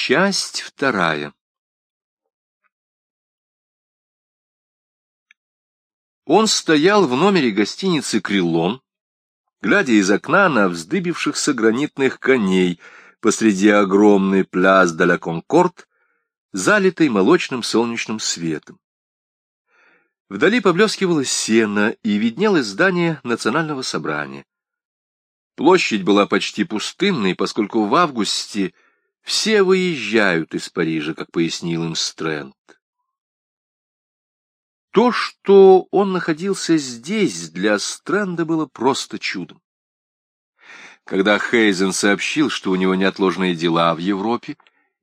Часть вторая Он стоял в номере гостиницы «Крилон», глядя из окна на вздыбившихся гранитных коней посреди огромной пляс де ла Конкорд, залитой молочным солнечным светом. Вдали поблескивало сено, и виднелось здание национального собрания. Площадь была почти пустынной, поскольку в августе все выезжают из Парижа, как пояснил им Стрэнд. То, что он находился здесь, для Стрэнда было просто чудом. Когда Хейзен сообщил, что у него неотложные дела в Европе,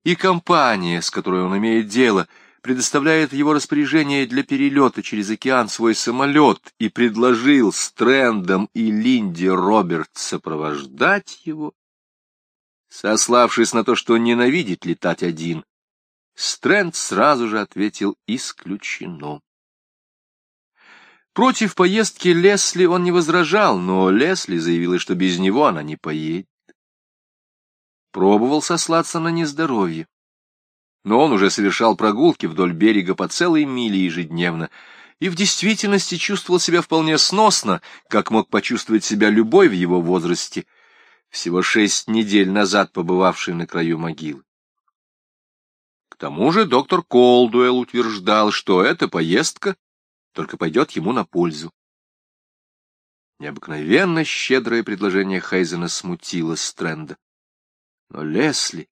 и компания, с которой он имеет дело, предоставляет в его распоряжение для перелета через океан свой самолет и предложил Стрэндам и Линде Роберт сопровождать его, сославшись на то, что ненавидит летать один, Стрэнд сразу же ответил «исключено». Против поездки Лесли он не возражал, но Лесли заявила, что без него она не поедет. Пробовал сослаться на нездоровье. Но он уже совершал прогулки вдоль берега по целой миле ежедневно, и в действительности чувствовал себя вполне сносно, как мог почувствовать себя любой в его возрасте, всего шесть недель назад побывавший на краю могилы. К тому же доктор Колдуэлл утверждал, что эта поездка только пойдет ему на пользу. Необыкновенно щедрое предложение Хейзена смутило Стрэнда. Но Лесли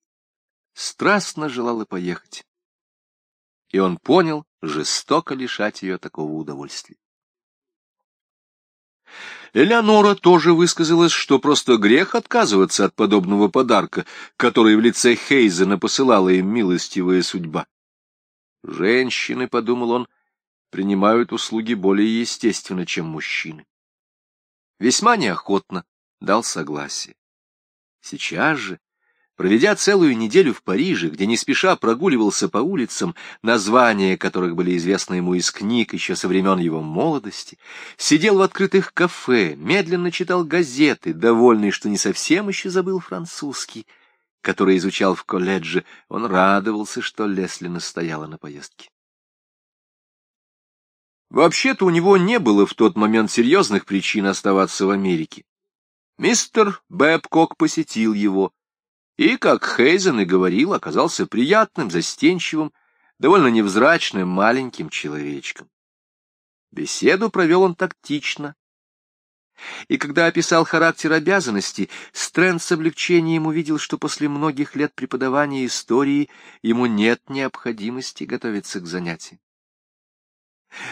страстно желала поехать. И он понял, жестоко лишать ее такого удовольствия. Элеонора тоже высказалась, что просто грех отказываться от подобного подарка, который в лице Хейзена посылала им милостивая судьба. Женщины, — подумал он, — принимают услуги более естественно, чем мужчины. Весьма неохотно дал согласие. Сейчас же, проведя целую неделю в Париже, где не спеша прогуливался по улицам, названия которых были известны ему из книг еще со времен его молодости, сидел в открытых кафе, медленно читал газеты, довольный, что не совсем еще забыл французский, который изучал в колледже, он радовался, что Лесли настояла на поездке. Вообще-то у него не было в тот момент серьезных причин оставаться в Америке. Мистер Бэбкок посетил его, и, как Хейзен и говорил, оказался приятным, застенчивым, довольно невзрачным маленьким человечком. Беседу провел он тактично. И когда описал характер обязанностей, Стрэнд с облегчением увидел, что после многих лет преподавания истории ему нет необходимости готовиться к занятиям.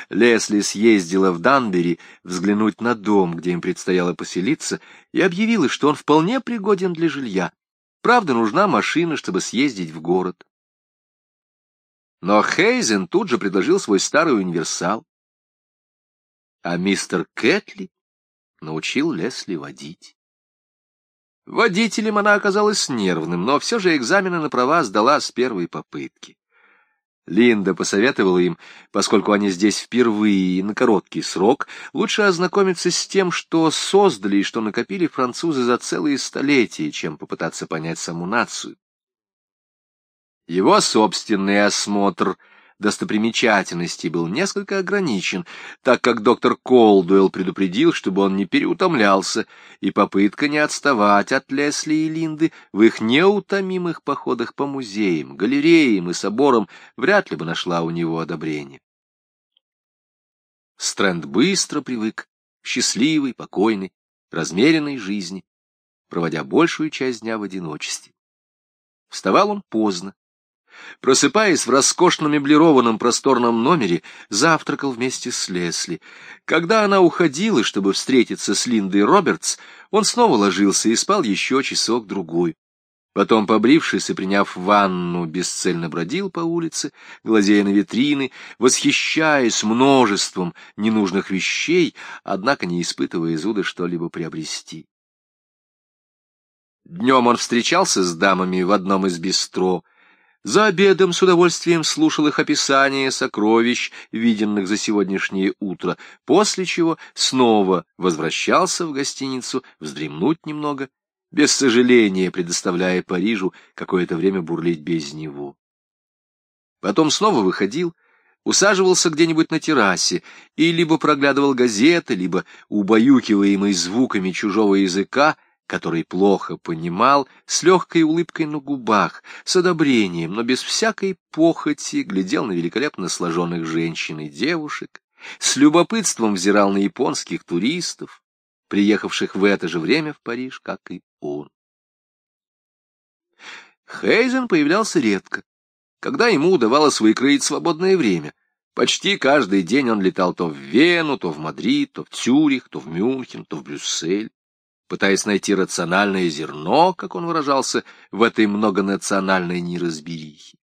Лесли съездила в Данбери взглянуть на дом, где им предстояло поселиться, и объявила, что он вполне пригоден для жилья. Правда, нужна машина, чтобы съездить в город. Но Хейзен тут же предложил свой старый универсал. А мистер Кэтли научил Лесли водить. Водителем она оказалась нервным, но все же экзамены на права сдала с первой попытки. Линда посоветовала им, поскольку они здесь впервые и на короткий срок, лучше ознакомиться с тем, что создали и что накопили французы за целые столетия, чем попытаться понять саму нацию. Его собственный осмотр — достопримечательностей был несколько ограничен, так как доктор Колдуэлл предупредил, чтобы он не переутомлялся, и попытка не отставать от Лесли и Линды в их неутомимых походах по музеям, галереям и соборам вряд ли бы нашла у него одобрение. Стрэнд быстро привык к счастливой, покойной, размеренной жизни, проводя большую часть дня в одиночестве. Вставал он поздно, Просыпаясь в роскошном меблированном просторном номере, завтракал вместе с Лесли. Когда она уходила, чтобы встретиться с Линдой Робертс, он снова ложился и спал еще часок-другой. Потом, побрившись и приняв ванну, бесцельно бродил по улице, глазея на витрины, восхищаясь множеством ненужных вещей, однако не испытывая зуда что-либо приобрести. Днем он встречался с дамами в одном из бистро, за обедом с удовольствием слушал их описание сокровищ, виденных за сегодняшнее утро, после чего снова возвращался в гостиницу вздремнуть немного, без сожаления предоставляя Парижу какое-то время бурлить без него. Потом снова выходил, усаживался где-нибудь на террасе и либо проглядывал газеты, либо, убаюкиваемый звуками чужого языка, который плохо понимал, с легкой улыбкой на губах, с одобрением, но без всякой похоти, глядел на великолепно сложенных женщин и девушек, с любопытством взирал на японских туристов, приехавших в это же время в Париж, как и он. Хейзен появлялся редко, когда ему удавалось выкроить свободное время. Почти каждый день он летал то в Вену, то в Мадрид, то в Цюрих, то в Мюнхен, то в Брюссель, пытаясь найти рациональное зерно, как он выражался, в этой многонациональной неразберихе.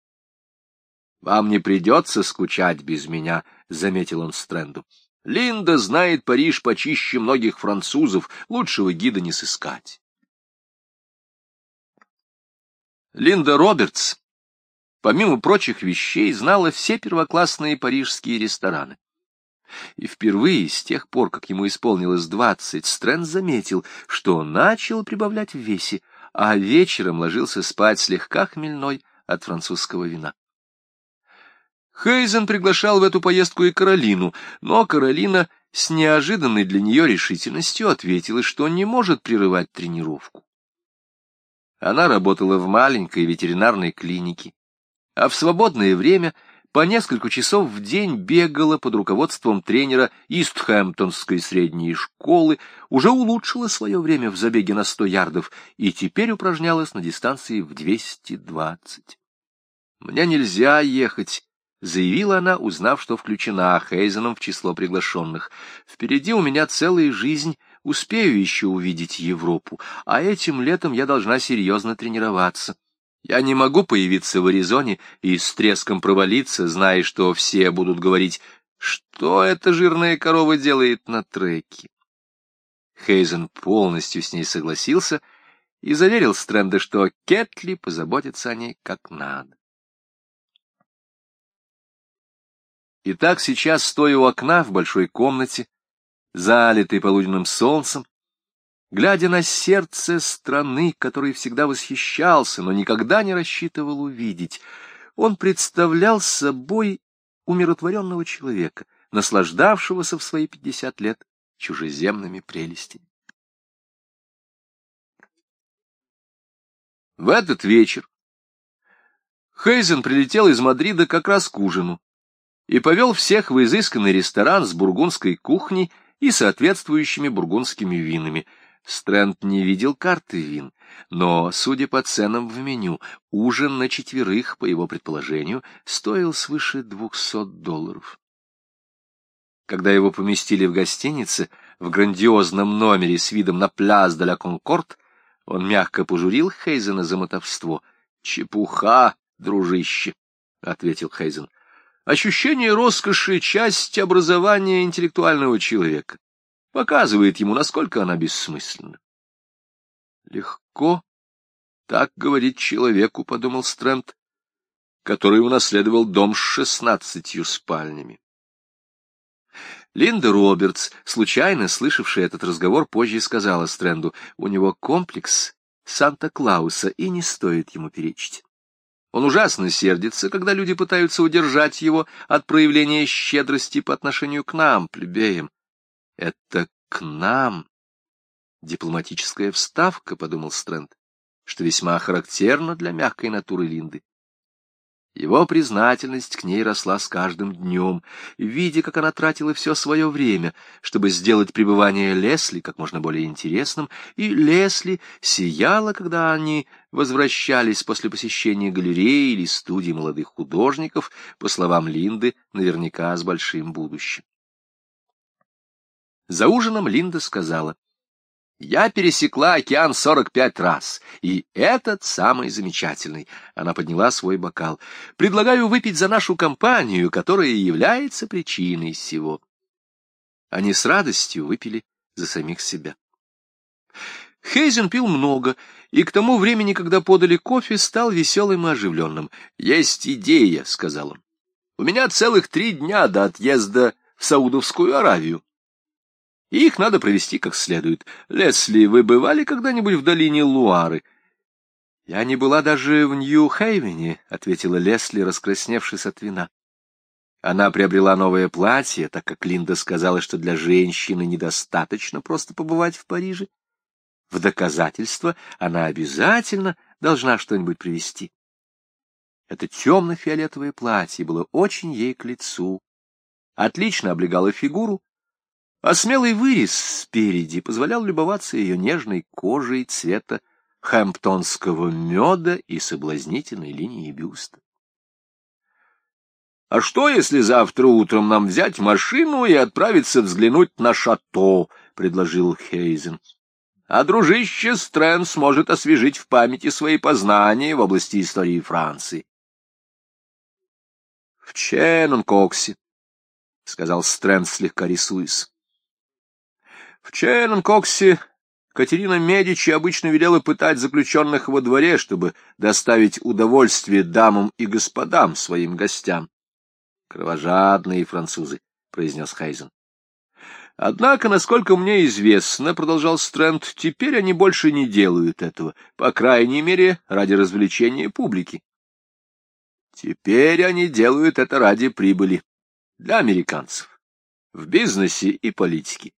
«Вам не придется скучать без меня», — заметил он Стрэнду. «Линда знает Париж почище многих французов, лучшего гида не сыскать». Линда Робертс помимо прочих вещей, знала все первоклассные парижские рестораны. И впервые, с тех пор, как ему исполнилось двадцать, Стрэнд заметил, что начал прибавлять в весе, а вечером ложился спать слегка хмельной от французского вина. Хейзен приглашал в эту поездку и Каролину, но Каролина с неожиданной для нее решительностью ответила, что не может прерывать тренировку. Она работала в маленькой ветеринарной клинике, а в свободное время по несколько часов в день бегала под руководством тренера Истхэмптонской средней школы, уже улучшила свое время в забеге на 100 ярдов и теперь упражнялась на дистанции в 220. «Мне нельзя ехать», — заявила она, узнав, что включена Хейзеном в число приглашенных. «Впереди у меня целая жизнь, успею еще увидеть Европу, а этим летом я должна серьезно тренироваться». Я не могу появиться в Аризоне и с треском провалиться, зная, что все будут говорить, что эта жирная корова делает на треке. Хейзен полностью с ней согласился и заверил Стрэнда, что Кетли позаботится о ней как надо. Итак, сейчас, стоя у окна в большой комнате, залитой полуденным солнцем, глядя на сердце страны, которой всегда восхищался, но никогда не рассчитывал увидеть, он представлял собой умиротворенного человека, наслаждавшегося в свои пятьдесят лет чужеземными прелестями. В этот вечер Хейзен прилетел из Мадрида как раз к ужину и повел всех в изысканный ресторан с бургундской кухней и соответствующими бургундскими винами — Стрэнд не видел карты вин, но, судя по ценам в меню, ужин на четверых, по его предположению, стоил свыше двухсот долларов. Когда его поместили в гостинице, в грандиозном номере с видом на пляс де ла Конкорд, он мягко пожурил Хейзена за мотовство. «Чепуха, дружище», — ответил Хейзен. «Ощущение роскоши — часть образования интеллектуального человека показывает ему, насколько она бессмысленна. Легко так говорить человеку, — подумал Стрэнд, который унаследовал дом с шестнадцатью спальнями. Линда Робертс, случайно слышавшая этот разговор, позже сказала Стрэнду, у него комплекс Санта-Клауса, и не стоит ему перечить. Он ужасно сердится, когда люди пытаются удержать его от проявления щедрости по отношению к нам, плебеям. Это к нам. Дипломатическая вставка, — подумал Стрэнд, — что весьма характерно для мягкой натуры Линды. Его признательность к ней росла с каждым днем, видя, как она тратила все свое время, чтобы сделать пребывание Лесли как можно более интересным, и Лесли сияла, когда они возвращались после посещения галереи или студии молодых художников, по словам Линды, наверняка с большим будущим. За ужином Линда сказала, «Я пересекла океан сорок пять раз, и этот самый замечательный». Она подняла свой бокал. «Предлагаю выпить за нашу компанию, которая является причиной всего». Они с радостью выпили за самих себя. Хейзен пил много, и к тому времени, когда подали кофе, стал веселым и оживленным. «Есть идея», — сказал он. «У меня целых три дня до отъезда в Саудовскую Аравию. И их надо провести как следует. Лесли, вы бывали когда-нибудь в долине Луары? — Я не была даже в Нью-Хейвене, — ответила Лесли, раскрасневшись от вина. Она приобрела новое платье, так как Линда сказала, что для женщины недостаточно просто побывать в Париже. В доказательство она обязательно должна что-нибудь привезти. Это темно-фиолетовое платье было очень ей к лицу, отлично облегало фигуру, а смелый вырез спереди позволял любоваться ее нежной кожей цвета хэмптонского меда и соблазнительной линии бюста. «А что, если завтра утром нам взять машину и отправиться взглянуть на шато?» — предложил Хейзен. «А дружище Стрэн сможет освежить в памяти свои познания в области истории Франции». «В Ченнонкоксе», — сказал Стрэнд, слегка рисуясь. В Ченнон-Коксе Катерина Медичи обычно велела пытать заключенных во дворе, чтобы доставить удовольствие дамам и господам, своим гостям. «Кровожадные французы», — произнес Хайзен. «Однако, насколько мне известно, — продолжал Стрэнд, — теперь они больше не делают этого, по крайней мере, ради развлечения публики. Теперь они делают это ради прибыли для американцев, в бизнесе и политике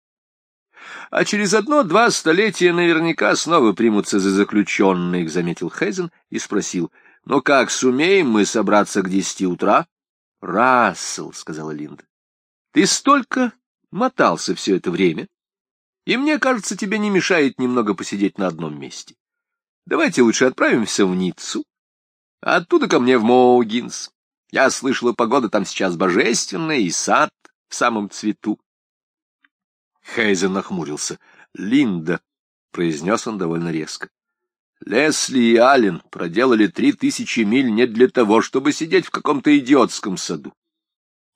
а через одно-два столетия наверняка снова примутся за заключенных, — заметил Хейзен и спросил, — но как сумеем мы собраться к десяти утра? — Рассел, — сказала Линда, — ты столько мотался все это время, и мне кажется, тебе не мешает немного посидеть на одном месте. Давайте лучше отправимся в Ниццу, а оттуда ко мне в Моугинс. Я слышала, погода там сейчас божественная, и сад в самом цвету. Хейзен нахмурился. «Линда», — произнес он довольно резко. «Лесли и Аллен проделали три тысячи миль не для того, чтобы сидеть в каком-то идиотском саду.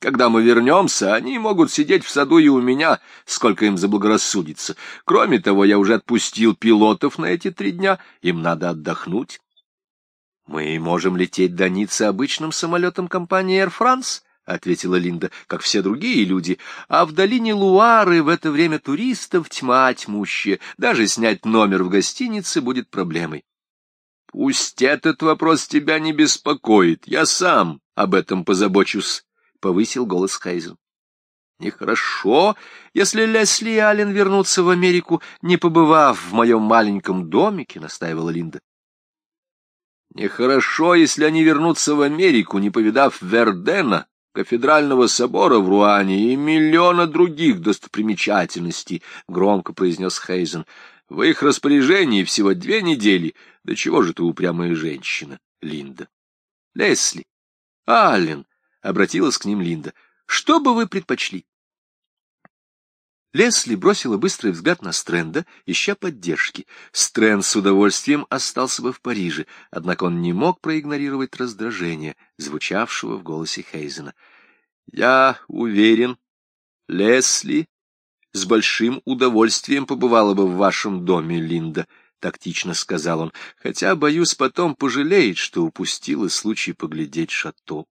Когда мы вернемся, они могут сидеть в саду и у меня, сколько им заблагорассудится. Кроме того, я уже отпустил пилотов на эти три дня, им надо отдохнуть. Мы можем лететь до Ниццы обычным самолетом компании Air France, — ответила Линда, — как все другие люди, а в долине Луары в это время туристов тьма тьмущая, даже снять номер в гостинице будет проблемой. — Пусть этот вопрос тебя не беспокоит, я сам об этом позабочусь, — повысил голос Хайзен. — Нехорошо, если Лесли и Аллен вернутся в Америку, не побывав в моем маленьком домике, — настаивала Линда. Нехорошо, если они вернутся в Америку, не повидав Вердена, кафедрального собора в Руане и миллиона других достопримечательностей, — громко произнес Хейзен. — В их распоряжении всего две недели. Да чего же ты упрямая женщина, Линда? — Лесли, Аллен, — обратилась к ним Линда, — что бы вы предпочли? Лесли бросила быстрый взгляд на Стрэнда, ища поддержки. Стрэнд с удовольствием остался бы в Париже, однако он не мог проигнорировать раздражение, звучавшего в голосе Хейзена. — Я уверен, Лесли с большим удовольствием побывала бы в вашем доме, Линда, — тактично сказал он, — хотя, боюсь, потом пожалеет, что упустила случай поглядеть шато.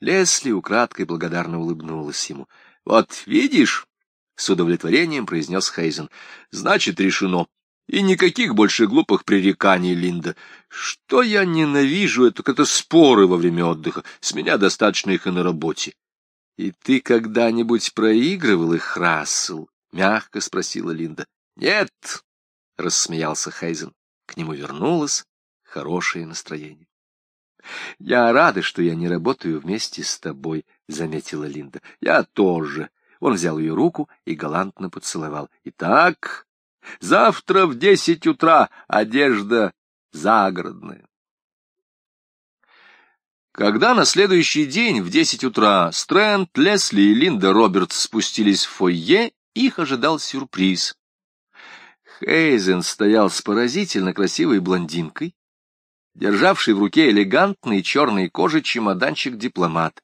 Лесли украдкой благодарно улыбнулась ему. — Вот видишь... — с удовлетворением произнес Хейзен. — Значит, решено. И никаких больше глупых пререканий, Линда. Что я ненавижу, это это споры во время отдыха. С меня достаточно их и на работе. — И ты когда-нибудь проигрывал их, Рассел? — мягко спросила Линда. — Нет, — рассмеялся Хейзен. К нему вернулось хорошее настроение. — Я рада, что я не работаю вместе с тобой, — заметила Линда. — Я тоже. Он взял ее руку и галантно поцеловал. «Итак, завтра в десять утра одежда загородная». Когда на следующий день в десять утра Стрэнд, Лесли и Линда Робертс спустились в фойе, их ожидал сюрприз. Хейзен стоял с поразительно красивой блондинкой, державший в руке элегантный черный кожи чемоданчик-дипломат.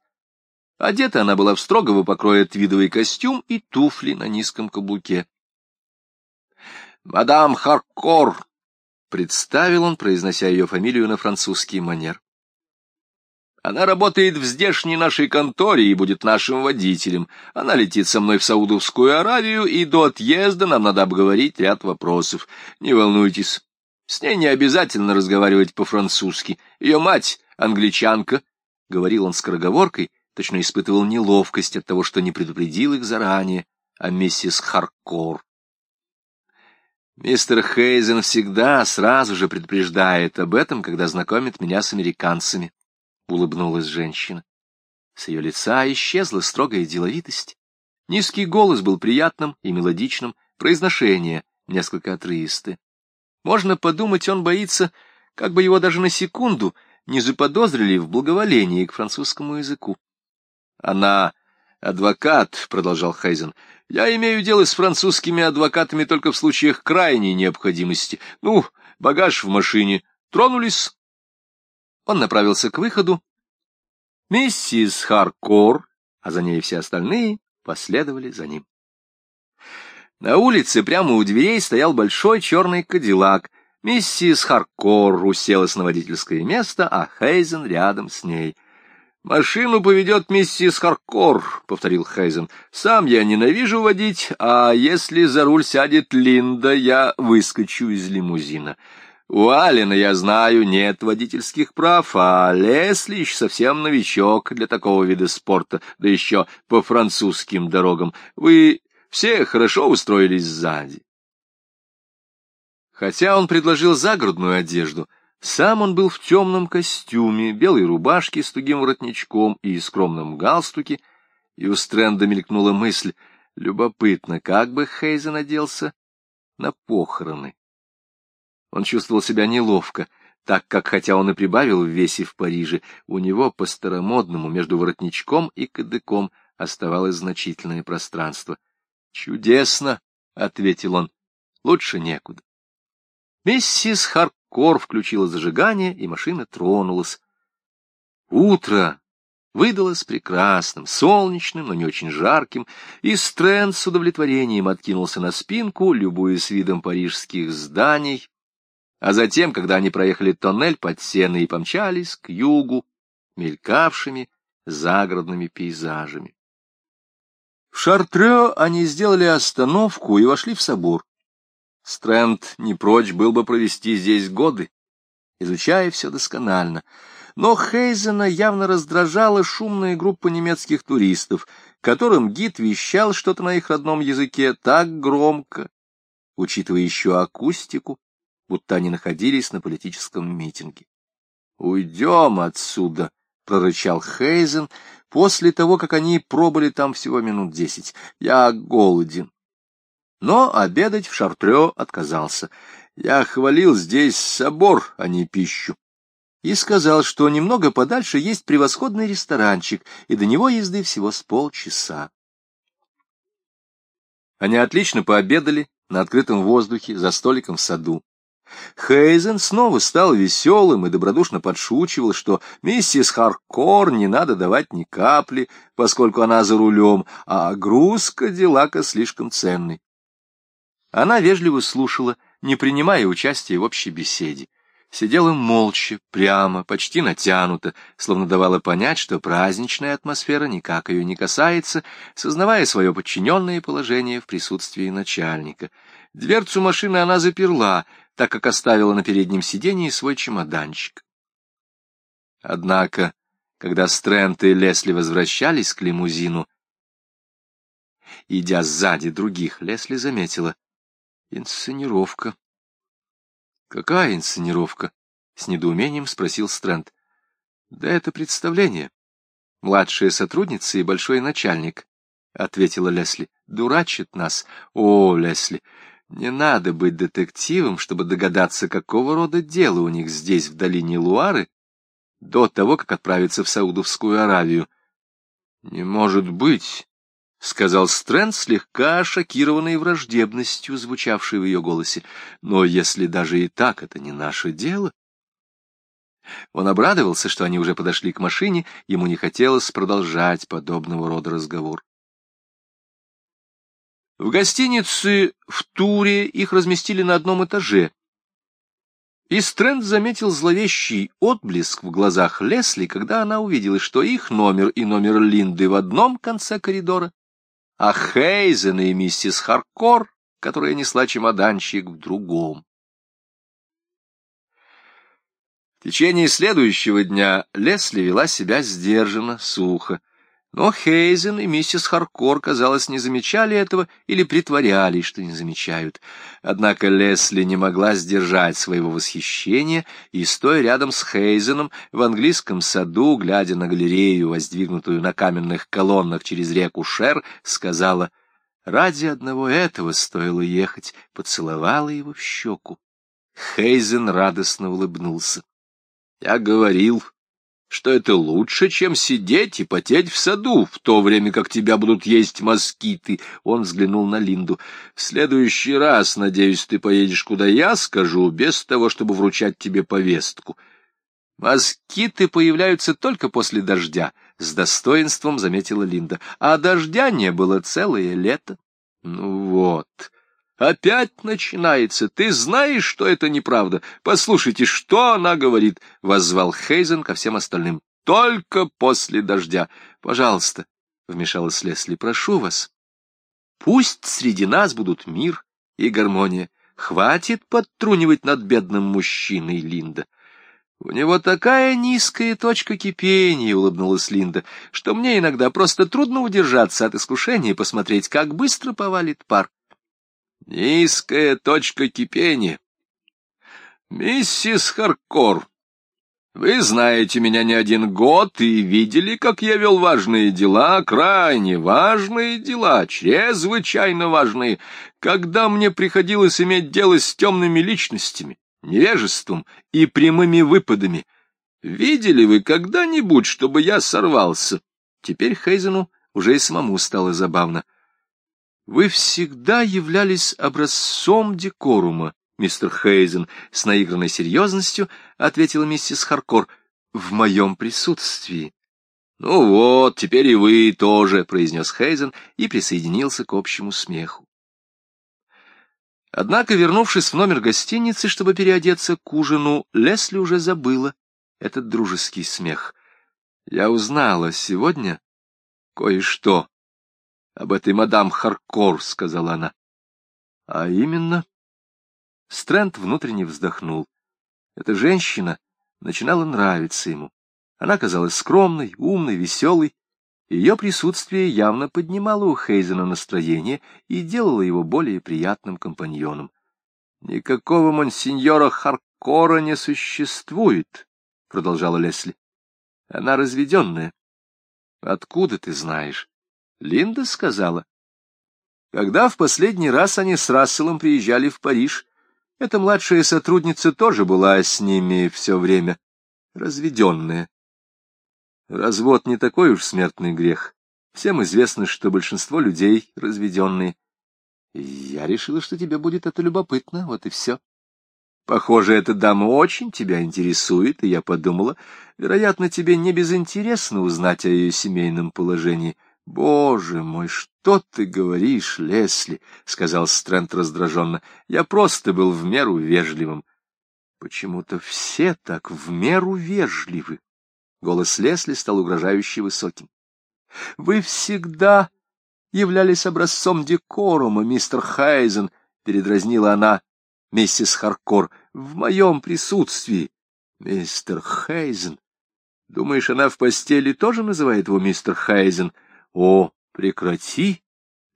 Одета она была в строгого покроя твидовый костюм и туфли на низком каблуке. «Мадам Харкор!» — представил он, произнося ее фамилию на французский манер. Она работает в здешней нашей конторе и будет нашим водителем. Она летит со мной в Саудовскую Аравию, и до отъезда нам надо обговорить ряд вопросов. Не волнуйтесь, с ней не обязательно разговаривать по-французски. Ее мать — англичанка, — говорил он скороговоркой, точно испытывал неловкость от того, что не предупредил их заранее, а миссис Харкор. Мистер Хейзен всегда сразу же предупреждает об этом, когда знакомит меня с американцами. — улыбнулась женщина. С ее лица исчезла строгая деловитость. Низкий голос был приятным и мелодичным, произношение несколько отрывистое. Можно подумать, он боится, как бы его даже на секунду не заподозрили в благоволении к французскому языку. Она адвокат, — продолжал Хайзен. Я имею дело с французскими адвокатами только в случаях крайней необходимости. Ну, багаж в машине. Тронулись. Он направился к выходу. Миссис Харкор, а за ней все остальные, последовали за ним. На улице прямо у дверей стоял большой черный кадиллак. Миссис Харкор уселась на водительское место, а Хейзен рядом с ней. «Машину поведет миссис Харкор», — повторил Хейзен. «Сам я ненавижу водить, а если за руль сядет Линда, я выскочу из лимузина. У Алина, я знаю, нет водительских прав, а Лесли еще совсем новичок для такого вида спорта, да еще по французским дорогам. Вы все хорошо устроились сзади. Хотя он предложил загородную одежду, сам он был в темном костюме, белой рубашке с тугим воротничком и скромном галстуке, и у Стрэнда мелькнула мысль, любопытно, как бы Хейзен оделся на похороны. Он чувствовал себя неловко, так как, хотя он и прибавил в весе в Париже, у него по-старомодному между воротничком и кадыком оставалось значительное пространство. «Чудесно!» — ответил он. «Лучше некуда». Миссис Харкор включила зажигание, и машина тронулась. Утро выдалось прекрасным, солнечным, но не очень жарким, и Стрэнд с удовлетворением откинулся на спинку, любуясь видом парижских зданий, а затем, когда они проехали тоннель под сеной и помчались к югу, мелькавшими загородными пейзажами. В Шартрё они сделали остановку и вошли в собор. Стрэнд не прочь был бы провести здесь годы, изучая все досконально, но Хейзена явно раздражала шумная группа немецких туристов, которым гид вещал что-то на их родном языке так громко, учитывая еще акустику, будто они находились на политическом митинге. «Уйдем отсюда!» — прорычал Хейзен после того, как они пробыли там всего минут десять. «Я голоден». Но обедать в Шартрё отказался. Я хвалил здесь собор, а не пищу. И сказал, что немного подальше есть превосходный ресторанчик, и до него езды всего с полчаса. Они отлично пообедали на открытом воздухе за столиком в саду. Хейзен снова стал веселым и добродушно подшучивал, что миссис Харкор не надо давать ни капли, поскольку она за рулем, а груз Кадиллака слишком ценный. Она вежливо слушала, не принимая участия в общей беседе. Сидела молча, прямо, почти натянуто, словно давала понять, что праздничная атмосфера никак ее не касается, сознавая свое подчиненное положение в присутствии начальника. Дверцу машины она заперла, так как оставила на переднем сиденье свой чемоданчик. Однако, когда Стрэнд и Лесли возвращались к лимузину, идя сзади других, Лесли заметила инсценировка. «Какая инсценировка?» — с недоумением спросил Стрэнд. «Да это представление. Младшая сотрудница и большой начальник», — ответила Лесли. «Дурачит нас. О, Лесли, не надо быть детективом, чтобы догадаться, какого рода дело у них здесь, в долине Луары, до того, как отправиться в Саудовскую Аравию. — Не может быть, — сказал Стрэнд, слегка шокированный враждебностью, звучавшей в ее голосе. — Но если даже и так, это не наше дело. Он обрадовался, что они уже подошли к машине, ему не хотелось продолжать подобного рода разговор. В гостинице в Туре их разместили на одном этаже. И Стрэнд заметил зловещий отблеск в глазах Лесли, когда она увидела, что их номер и номер Линды в одном конце коридора, а Хейзен и миссис Харкор, которая несла чемоданчик, в другом. В течение следующего дня Лесли вела себя сдержанно, сухо. Но Хейзен и миссис Харкор, казалось, не замечали этого или притворялись, что не замечают. Однако Лесли не могла сдержать своего восхищения и, стоя рядом с Хейзеном в английском саду, глядя на галерею, воздвигнутую на каменных колоннах через реку Шер, сказала, «Ради одного этого стоило ехать», поцеловала его в щеку. Хейзен радостно улыбнулся. «Я говорил, что это лучше, чем сидеть и потеть в саду, в то время как тебя будут есть москиты. Он взглянул на Линду. В следующий раз, надеюсь, ты поедешь, куда я скажу, без того, чтобы вручать тебе повестку. Москиты появляются только после дождя, — с достоинством заметила Линда. А дождя не было целое лето. Ну вот... Опять начинается. Ты знаешь, что это неправда. Послушайте, что она говорит, — воззвал Хейзен ко всем остальным. Только после дождя. Пожалуйста, — вмешалась Лесли, — прошу вас. Пусть среди нас будут мир и гармония. Хватит подтрунивать над бедным мужчиной, Линда. У него такая низкая точка кипения, — улыбнулась Линда, — что мне иногда просто трудно удержаться от искушения посмотреть, как быстро повалит пар. Низкая точка кипения. Миссис Харкор, вы знаете меня не один год и видели, как я вел важные дела, крайне важные дела, чрезвычайно важные, когда мне приходилось иметь дело с темными личностями, невежеством и прямыми выпадами. Видели вы когда-нибудь, чтобы я сорвался? Теперь Хейзену уже и самому стало забавно. Вы всегда являлись образцом декорума, мистер Хейзен, с наигранной серьезностью ответила миссис Харкор, в моем присутствии. Ну вот, теперь и вы тоже, произнес Хейзен и присоединился к общему смеху. Однако, вернувшись в номер гостиницы, чтобы переодеться к ужину, Лесли уже забыла этот дружеский смех. Я узнала сегодня кое-что — Об этой мадам Харкор, — сказала она. — А именно? Стрэнд внутренне вздохнул. Эта женщина начинала нравиться ему. Она казалась скромной, умной, веселой. Ее присутствие явно поднимало у Хейзена настроение и делало его более приятным компаньоном. — Никакого монсеньора Харкора не существует, — продолжала Лесли. — Она разведенная. — Откуда ты знаешь? Линда сказала. Когда в последний раз они с Расселом приезжали в Париж, эта младшая сотрудница тоже была с ними все время, разведенная. Развод не такой уж смертный грех. Всем известно, что большинство людей разведенные. Я решила, что тебе будет это любопытно, вот и все. Похоже, эта дама очень тебя интересует, и я подумала, вероятно, тебе не безинтересно узнать о ее семейном положении —— Боже мой, что ты говоришь, Лесли? — сказал Стрэнд раздраженно. — Я просто был в меру вежливым. — Почему-то все так в меру вежливы. Голос Лесли стал угрожающе высоким. — Вы всегда являлись образцом декорума, мистер Хайзен, — передразнила она, миссис Харкор, — в моем присутствии. Мистер Хайзен. Думаешь, она в постели тоже называет его мистер Хайзен? —— О, прекрати,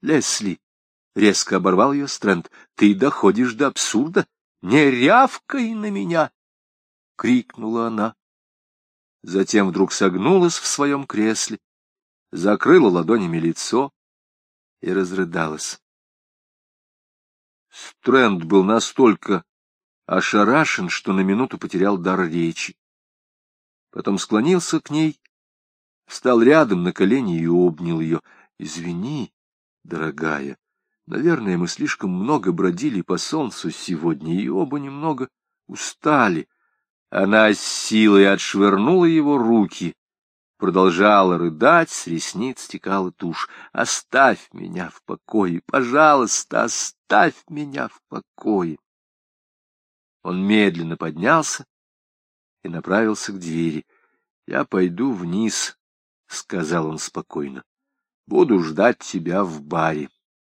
Лесли! — резко оборвал ее Стрэнд. — Ты доходишь до абсурда. Не рявкай на меня! — крикнула она. Затем вдруг согнулась в своем кресле, закрыла ладонями лицо и разрыдалась. Стрэнд был настолько ошарашен, что на минуту потерял дар речи. Потом склонился к ней встал рядом на колени и обнял ее. — Извини, дорогая, наверное, мы слишком много бродили по солнцу сегодня, и оба немного устали. Она с силой отшвырнула его руки, продолжала рыдать, с ресниц стекала тушь. «Оставь меня в покое, пожалуйста, оставь меня в покое!» Он медленно поднялся и направился к двери. — Я пойду вниз, — сказал он спокойно. — Буду ждать тебя в баре.